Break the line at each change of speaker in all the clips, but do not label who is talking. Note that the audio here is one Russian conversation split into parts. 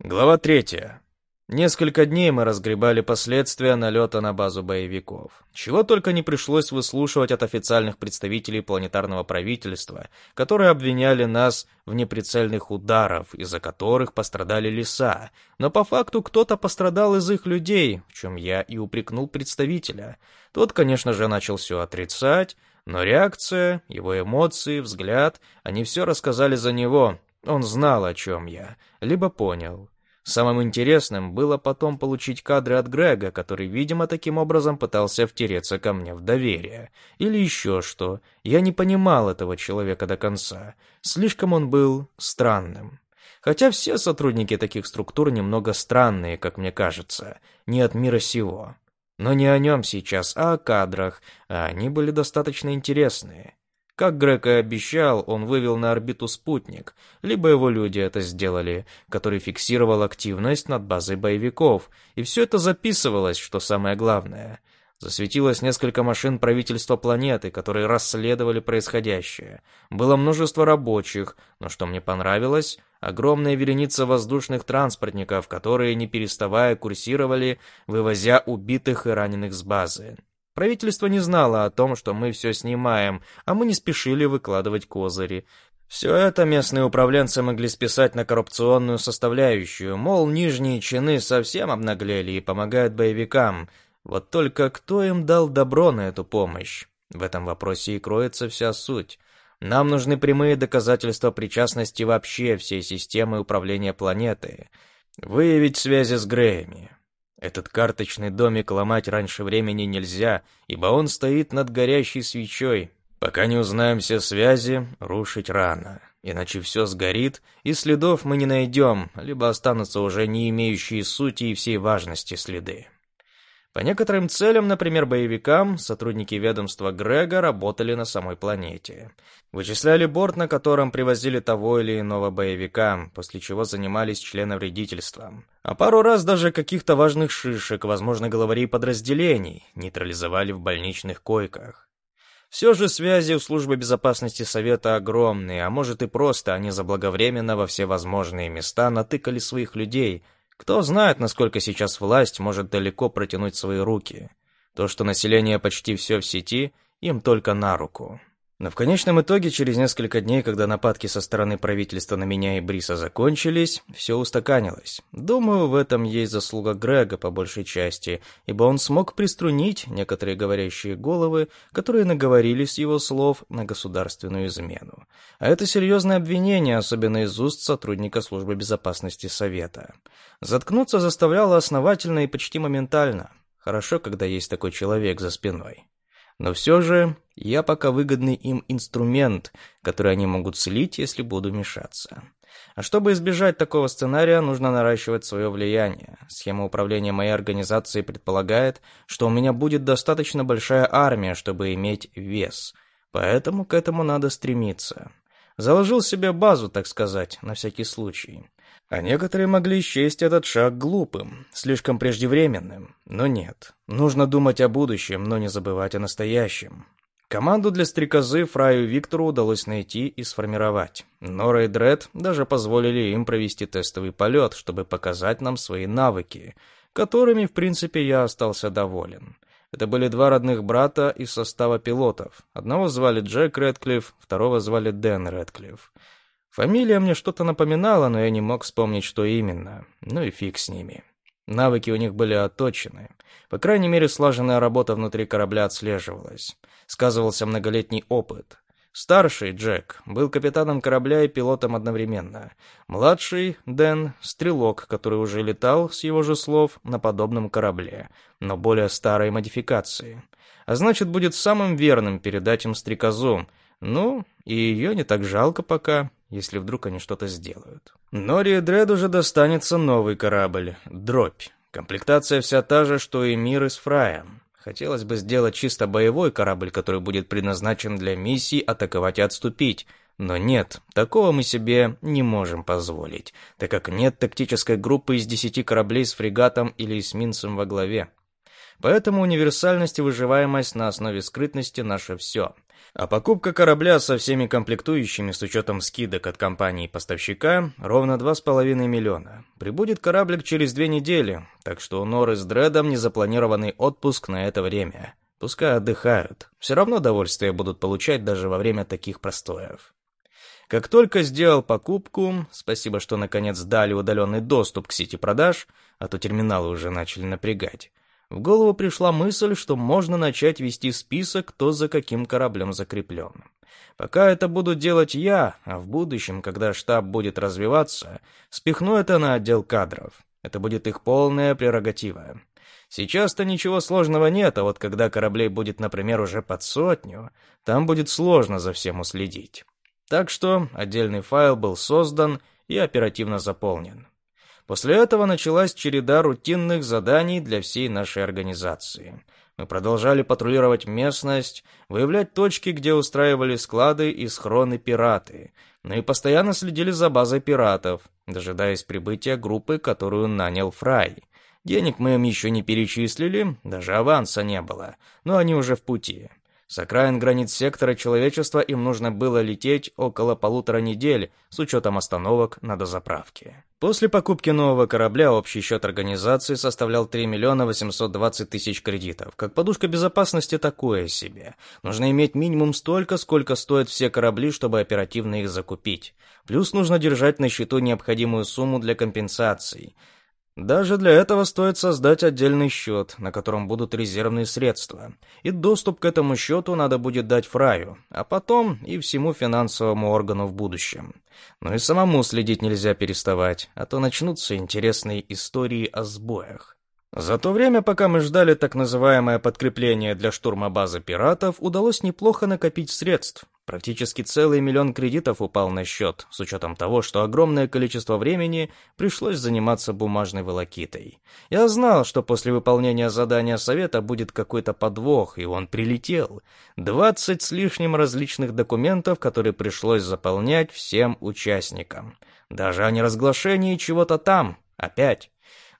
Глава третья. Несколько дней мы разгребали последствия налета на базу боевиков. Чего только не пришлось выслушивать от официальных представителей планетарного правительства, которые обвиняли нас в неприцельных ударах, из-за которых пострадали леса. Но по факту кто-то пострадал из их людей, в чем я и упрекнул представителя. Тот, конечно же, начал все отрицать, но реакция, его эмоции, взгляд, они все рассказали за него. Он знал, о чем я, либо понял. Самым интересным было потом получить кадры от Грега, который, видимо, таким образом пытался втереться ко мне в доверие. Или еще что. Я не понимал этого человека до конца. Слишком он был странным. Хотя все сотрудники таких структур немного странные, как мне кажется. Не от мира сего. Но не о нем сейчас, а о кадрах, а они были достаточно интересные. Как Грег и обещал, он вывел на орбиту спутник, либо его люди это сделали, который фиксировал активность над базой боевиков, и все это записывалось, что самое главное. Засветилось несколько машин правительства планеты, которые расследовали происходящее. Было множество рабочих, но что мне понравилось, огромная вереница воздушных транспортников, которые, не переставая, курсировали, вывозя убитых и раненых с базы. Правительство не знало о том, что мы все снимаем, а мы не спешили выкладывать козыри. Все это местные управленцы могли списать на коррупционную составляющую, мол, нижние чины совсем обнаглели и помогают боевикам. Вот только кто им дал добро на эту помощь? В этом вопросе и кроется вся суть. Нам нужны прямые доказательства причастности вообще всей системы управления планеты. Выявить связи с Греями. Этот карточный домик ломать раньше времени нельзя, ибо он стоит над горящей свечой. Пока не узнаем все связи, рушить рано. Иначе все сгорит, и следов мы не найдем, либо останутся уже не имеющие сути и всей важности следы. По некоторым целям, например, боевикам, сотрудники ведомства Грега работали на самой планете. Вычисляли борт, на котором привозили того или иного боевика, после чего занимались членовредительством. А пару раз даже каких-то важных шишек, возможно, главарей подразделений, нейтрализовали в больничных койках. Все же связи у службы безопасности Совета огромные, а может и просто они заблаговременно во все возможные места натыкали своих людей – кто знает, насколько сейчас власть может далеко протянуть свои руки. То, что население почти все в сети, им только на руку. Но в конечном итоге, через несколько дней, когда нападки со стороны правительства на меня и Бриса закончились, все устаканилось. Думаю, в этом есть заслуга Грега по большей части, ибо он смог приструнить некоторые говорящие головы, которые наговорили с его слов на государственную измену. А это серьезное обвинение, особенно из уст сотрудника службы безопасности Совета. Заткнуться заставляло основательно и почти моментально. Хорошо, когда есть такой человек за спиной. Но все же я пока выгодный им инструмент, который они могут слить, если буду мешаться. А чтобы избежать такого сценария, нужно наращивать свое влияние. Схема управления моей организацией предполагает, что у меня будет достаточно большая армия, чтобы иметь вес. Поэтому к этому надо стремиться. Заложил себе базу, так сказать, на всякий случай. А некоторые могли счесть этот шаг глупым, слишком преждевременным. Но нет. Нужно думать о будущем, но не забывать о настоящем. Команду для стрекозы Фраю Виктору удалось найти и сформировать. Нора и Дред даже позволили им провести тестовый полет, чтобы показать нам свои навыки, которыми, в принципе, я остался доволен. Это были два родных брата из состава пилотов. Одного звали Джек Редклифф, второго звали Дэн Редклифф. Фамилия мне что-то напоминала, но я не мог вспомнить, что именно. Ну и фиг с ними. Навыки у них были отточены. По крайней мере, слаженная работа внутри корабля отслеживалась. Сказывался многолетний опыт. Старший, Джек, был капитаном корабля и пилотом одновременно. Младший, Дэн, стрелок, который уже летал, с его же слов, на подобном корабле, но более старой модификации. А значит, будет самым верным передать им стрекозу. Ну, и ее не так жалко пока если вдруг они что-то сделают. Нори и Дред уже достанется новый корабль — дробь. Комплектация вся та же, что и мир из Фрая. Хотелось бы сделать чисто боевой корабль, который будет предназначен для миссий атаковать и отступить. Но нет, такого мы себе не можем позволить, так как нет тактической группы из десяти кораблей с фрегатом или эсминцем во главе. Поэтому универсальность и выживаемость на основе скрытности — наше все. А покупка корабля со всеми комплектующими с учетом скидок от компании-поставщика ровно 2,5 миллиона. Прибудет кораблик через две недели, так что у Норы с Дредом незапланированный отпуск на это время. Пускай отдыхают. Все равно удовольствие будут получать даже во время таких простоев. Как только сделал покупку, спасибо, что наконец дали удаленный доступ к сети продаж, а то терминалы уже начали напрягать, в голову пришла мысль, что можно начать вести список, кто за каким кораблем закреплен. Пока это буду делать я, а в будущем, когда штаб будет развиваться, спихну это на отдел кадров. Это будет их полная прерогатива. Сейчас-то ничего сложного нет, а вот когда кораблей будет, например, уже под сотню, там будет сложно за всем уследить. Так что отдельный файл был создан и оперативно заполнен. После этого началась череда рутинных заданий для всей нашей организации. Мы продолжали патрулировать местность, выявлять точки, где устраивали склады и схроны пираты, ну и постоянно следили за базой пиратов, дожидаясь прибытия группы, которую нанял Фрай. Денег мы им еще не перечислили, даже аванса не было, но они уже в пути. С окраин границ сектора человечества им нужно было лететь около полутора недель с учетом остановок на дозаправке. После покупки нового корабля общий счет организации составлял 3 миллиона 820 тысяч кредитов. Как подушка безопасности такое себе. Нужно иметь минимум столько, сколько стоят все корабли, чтобы оперативно их закупить. Плюс нужно держать на счету необходимую сумму для компенсаций – даже для этого стоит создать отдельный счет, на котором будут резервные средства. И доступ к этому счету надо будет дать Фраю, а потом и всему финансовому органу в будущем. Но и самому следить нельзя переставать, а то начнутся интересные истории о сбоях. За то время, пока мы ждали так называемое подкрепление для штурма базы пиратов, удалось неплохо накопить средств. Практически целый миллион кредитов упал на счет, с учетом того, что огромное количество времени пришлось заниматься бумажной волокитой. Я знал, что после выполнения задания совета будет какой-то подвох, и он прилетел. Двадцать с лишним различных документов, которые пришлось заполнять всем участникам. Даже о неразглашении чего-то там. Опять.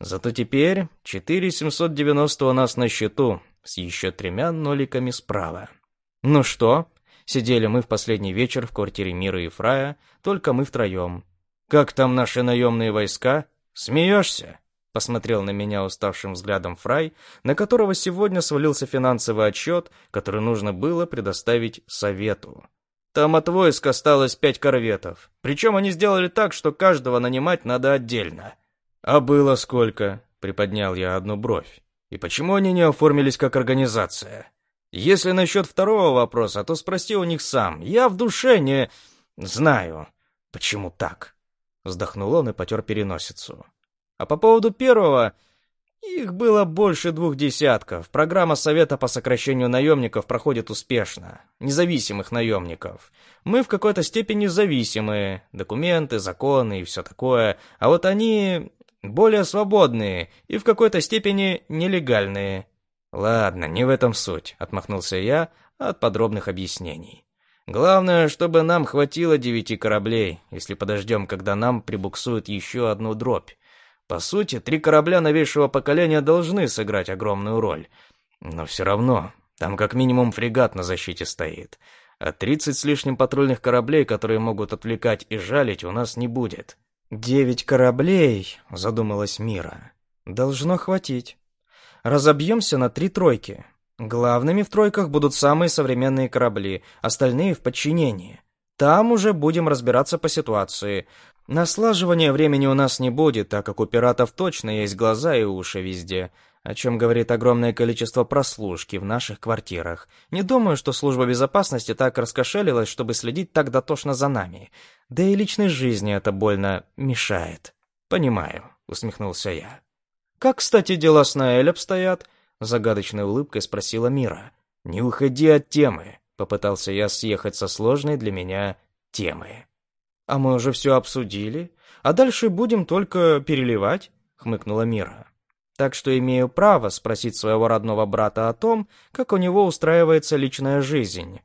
Зато теперь 4790 у нас на счету, с еще тремя ноликами справа. Ну что, сидели мы в последний вечер в квартире Мира и Фрая, только мы втроем. Как там наши наемные войска? Смеешься? Посмотрел на меня уставшим взглядом Фрай, на которого сегодня свалился финансовый отчет, который нужно было предоставить совету. Там от войск осталось пять корветов. Причем они сделали так, что каждого нанимать надо отдельно. «А было сколько?» — приподнял я одну бровь. «И почему они не оформились как организация? Если насчет второго вопроса, то спроси у них сам. Я в душе не... знаю, почему так?» Вздохнул он и потер переносицу. «А по поводу первого...» Их было больше двух десятков. Программа Совета по сокращению наемников проходит успешно. Независимых наемников. Мы в какой-то степени зависимые. Документы, законы и все такое. А вот они более свободные и в какой-то степени нелегальные. Ладно, не в этом суть, отмахнулся я от подробных объяснений. Главное, чтобы нам хватило девяти кораблей, если подождем, когда нам прибуксуют еще одну дробь. По сути, три корабля новейшего поколения должны сыграть огромную роль. Но все равно, там как минимум фрегат на защите стоит. А тридцать с лишним патрульных кораблей, которые могут отвлекать и жалить, у нас не будет. «Девять кораблей», — задумалась Мира. «Должно хватить. Разобьемся на три тройки. Главными в тройках будут самые современные корабли, остальные в подчинении. Там уже будем разбираться по ситуации. На времени у нас не будет, так как у пиратов точно есть глаза и уши везде о чем говорит огромное количество прослушки в наших квартирах. Не думаю, что служба безопасности так раскошелилась, чтобы следить так дотошно за нами. Да и личной жизни это больно мешает. Понимаю, усмехнулся я. Как, кстати, дела с Наэль обстоят? Загадочной улыбкой спросила Мира. Не уходи от темы, попытался я съехать со сложной для меня темы. А мы уже все обсудили, а дальше будем только переливать, хмыкнула Мира так что имею право спросить своего родного брата о том, как у него устраивается личная жизнь.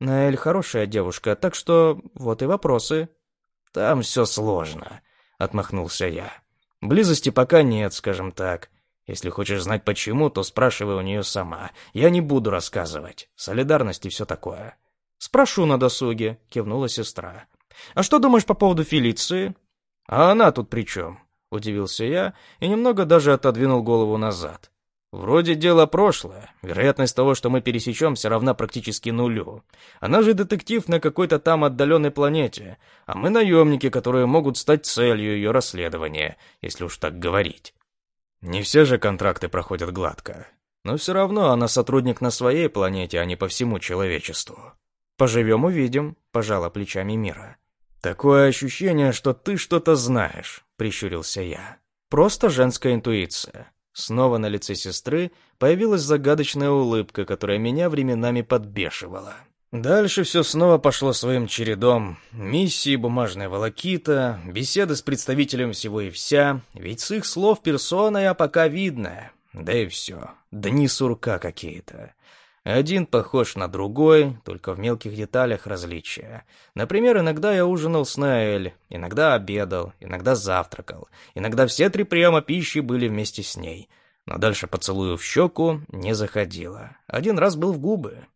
Наэль хорошая девушка, так что вот и вопросы. Там все сложно, отмахнулся я. Близости пока нет, скажем так. Если хочешь знать почему, то спрашивай у нее сама. Я не буду рассказывать. Солидарность и все такое. «Спрошу на досуге», — кивнула сестра. «А что думаешь по поводу Фелиции?» «А она тут при чем?» — удивился я и немного даже отодвинул голову назад. «Вроде дело прошлое. Вероятность того, что мы пересечемся, равна практически нулю. Она же детектив на какой-то там отдаленной планете, а мы наемники, которые могут стать целью ее расследования, если уж так говорить. Не все же контракты проходят гладко. Но все равно она сотрудник на своей планете, а не по всему человечеству. Поживем увидим», — пожала плечами Мира. «Такое ощущение, что ты что-то знаешь», — прищурился я. «Просто женская интуиция». Снова на лице сестры появилась загадочная улыбка, которая меня временами подбешивала. Дальше все снова пошло своим чередом. Миссии, бумажная волокита, беседы с представителем всего и вся, ведь с их слов персона я пока видная. Да и все. Дни сурка какие-то. Один похож на другой, только в мелких деталях различия. Например, иногда я ужинал с Наэль, иногда обедал, иногда завтракал, иногда все три приема пищи были вместе с ней. Но дальше поцелую в щеку не заходило. Один раз был в губы.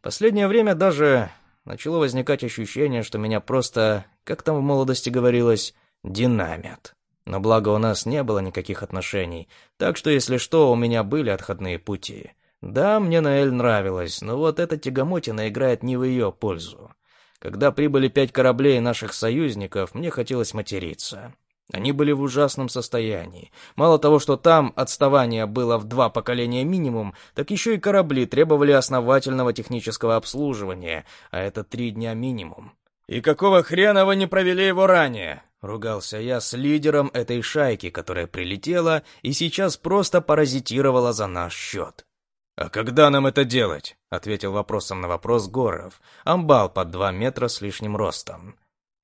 Последнее время даже начало возникать ощущение, что меня просто, как там в молодости говорилось, динамят. Но благо у нас не было никаких отношений, так что, если что, у меня были отходные пути. Да, мне Наэль нравилась, но вот эта тягомотина играет не в ее пользу. Когда прибыли пять кораблей наших союзников, мне хотелось материться. Они были в ужасном состоянии. Мало того, что там отставание было в два поколения минимум, так еще и корабли требовали основательного технического обслуживания, а это три дня минимум. «И какого хрена вы не провели его ранее?» — ругался я с лидером этой шайки, которая прилетела и сейчас просто паразитировала за наш счет. «А когда нам это делать?» — ответил вопросом на вопрос Горов, амбал под два метра с лишним ростом.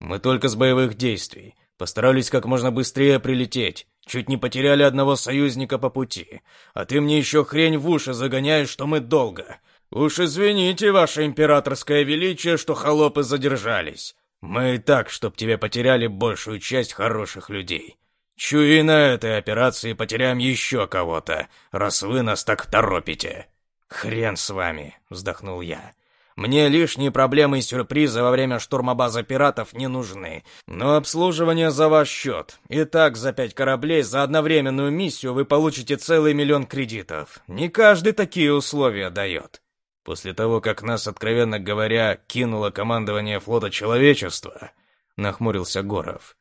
«Мы только с боевых действий. Постарались как можно быстрее прилететь. Чуть не потеряли одного союзника по пути. А ты мне еще хрень в уши загоняешь, что мы долго. Уж извините, ваше императорское величие, что холопы задержались. Мы и так, чтоб тебе потеряли большую часть хороших людей. Чую, и на этой операции потеряем еще кого-то, раз вы нас так торопите. Хрен с вами, вздохнул я. Мне лишние проблемы и сюрпризы во время штурма базы пиратов не нужны. Но обслуживание за ваш счет. Итак, за пять кораблей за одновременную миссию вы получите целый миллион кредитов. Не каждый такие условия дает. После того, как нас, откровенно говоря, кинуло командование флота человечества, нахмурился Горов.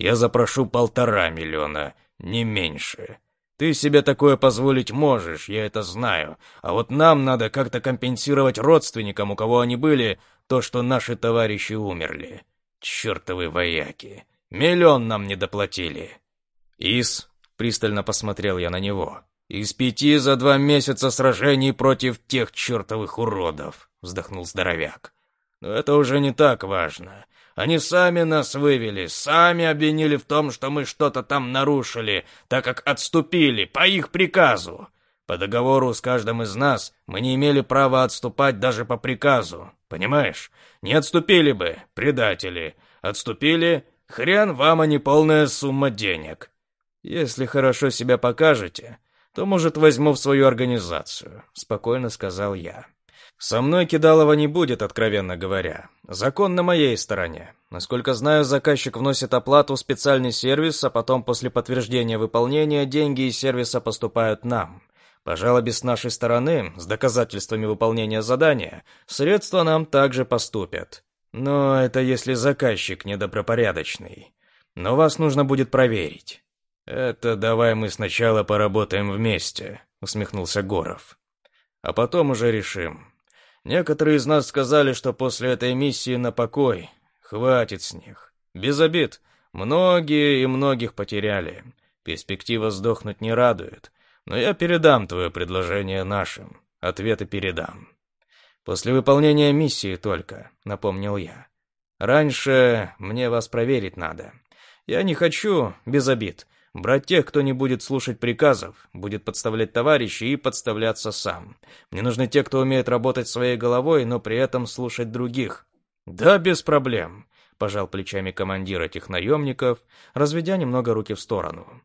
Я запрошу полтора миллиона, не меньше. Ты себе такое позволить можешь, я это знаю. А вот нам надо как-то компенсировать родственникам, у кого они были, то, что наши товарищи умерли. Чертовы вояки. Миллион нам не доплатили. Из, пристально посмотрел я на него. Из пяти за два месяца сражений против тех чертовых уродов, вздохнул здоровяк. Но это уже не так важно. Они сами нас вывели, сами обвинили в том, что мы что-то там нарушили, так как отступили по их приказу. По договору с каждым из нас мы не имели права отступать даже по приказу. Понимаешь? Не отступили бы, предатели. Отступили, хрен вам, а не полная сумма денег. Если хорошо себя покажете, то, может, возьму в свою организацию, спокойно сказал я. Со мной Кидалова не будет, откровенно говоря. Закон на моей стороне. Насколько знаю, заказчик вносит оплату в специальный сервис, а потом после подтверждения выполнения деньги из сервиса поступают нам. По жалобе с нашей стороны, с доказательствами выполнения задания, средства нам также поступят. Но это если заказчик недобропорядочный. Но вас нужно будет проверить. Это давай мы сначала поработаем вместе, усмехнулся Горов. А потом уже решим, Некоторые из нас сказали, что после этой миссии на покой. Хватит с них. Без обид. Многие и многих потеряли. Перспектива сдохнуть не радует. Но я передам твое предложение нашим. Ответы передам. После выполнения миссии только, напомнил я. Раньше мне вас проверить надо. Я не хочу, без обид, Брать тех, кто не будет слушать приказов, будет подставлять товарищей и подставляться сам. Мне нужны те, кто умеет работать своей головой, но при этом слушать других. Да, без проблем, пожал плечами командир этих наемников, разведя немного руки в сторону.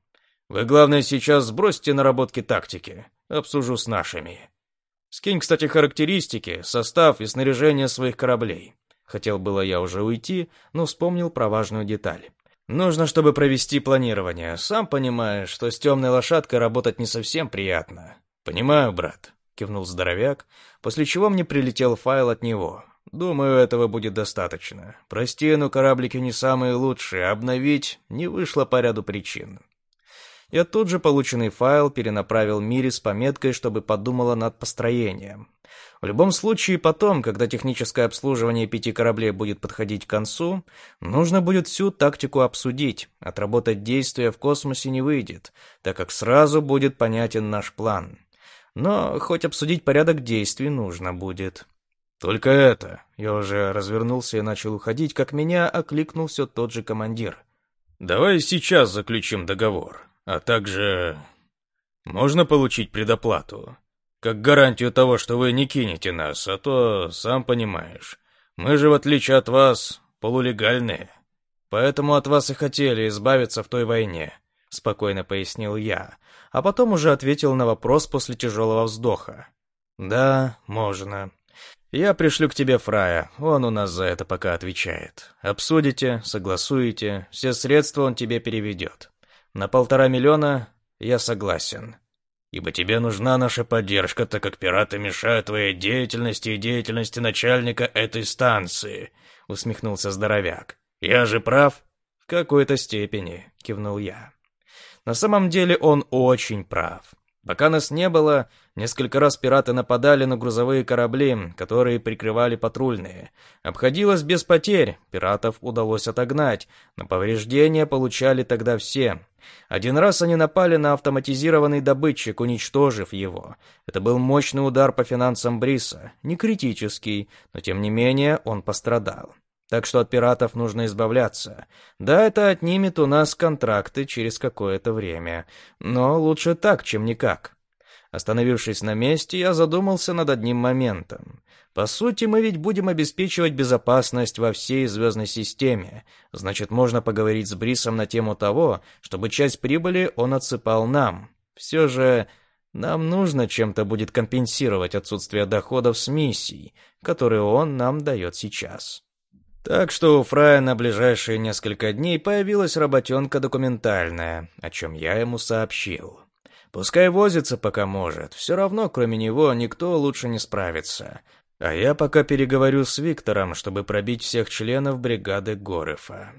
Вы, главное, сейчас сбросьте наработки тактики. Обсужу с нашими. Скинь, кстати, характеристики, состав и снаряжение своих кораблей. Хотел было я уже уйти, но вспомнил про важную деталь. Нужно, чтобы провести планирование. Сам понимаешь, что с темной лошадкой работать не совсем приятно. Понимаю, брат, кивнул здоровяк, после чего мне прилетел файл от него. Думаю, этого будет достаточно. Прости, но кораблики не самые лучшие, обновить не вышло по ряду причин. Я тут же полученный файл перенаправил Мире с пометкой, чтобы подумала над построением. В любом случае, потом, когда техническое обслуживание пяти кораблей будет подходить к концу, нужно будет всю тактику обсудить. Отработать действия в космосе не выйдет, так как сразу будет понятен наш план. Но хоть обсудить порядок действий нужно будет. Только это. Я уже развернулся и начал уходить, как меня окликнул все тот же командир. «Давай сейчас заключим договор, а также... Можно получить предоплату?» Как гарантию того, что вы не кинете нас, а то, сам понимаешь, мы же, в отличие от вас, полулегальные. Поэтому от вас и хотели избавиться в той войне», — спокойно пояснил я, а потом уже ответил на вопрос после тяжелого вздоха. «Да, можно. Я пришлю к тебе Фрая, он у нас за это пока отвечает. Обсудите, согласуете, все средства он тебе переведет. На полтора миллиона я согласен ибо тебе нужна наша поддержка, так как пираты мешают твоей деятельности и деятельности начальника этой станции», — усмехнулся здоровяк. «Я же прав?» «В какой-то степени», — кивнул я. «На самом деле он очень прав. Пока нас не было, несколько раз пираты нападали на грузовые корабли, которые прикрывали патрульные. Обходилось без потерь, пиратов удалось отогнать, но повреждения получали тогда все. Один раз они напали на автоматизированный добытчик, уничтожив его. Это был мощный удар по финансам Бриса, не критический, но тем не менее он пострадал. Так что от пиратов нужно избавляться. Да, это отнимет у нас контракты через какое-то время. Но лучше так, чем никак. Остановившись на месте, я задумался над одним моментом. По сути, мы ведь будем обеспечивать безопасность во всей звездной системе. Значит, можно поговорить с Брисом на тему того, чтобы часть прибыли он отсыпал нам. Все же нам нужно чем-то будет компенсировать отсутствие доходов с миссий, которые он нам дает сейчас. Так что у Фрая на ближайшие несколько дней появилась работенка документальная, о чем я ему сообщил. Пускай возится пока может, все равно кроме него никто лучше не справится. А я пока переговорю с Виктором, чтобы пробить всех членов бригады Горефа.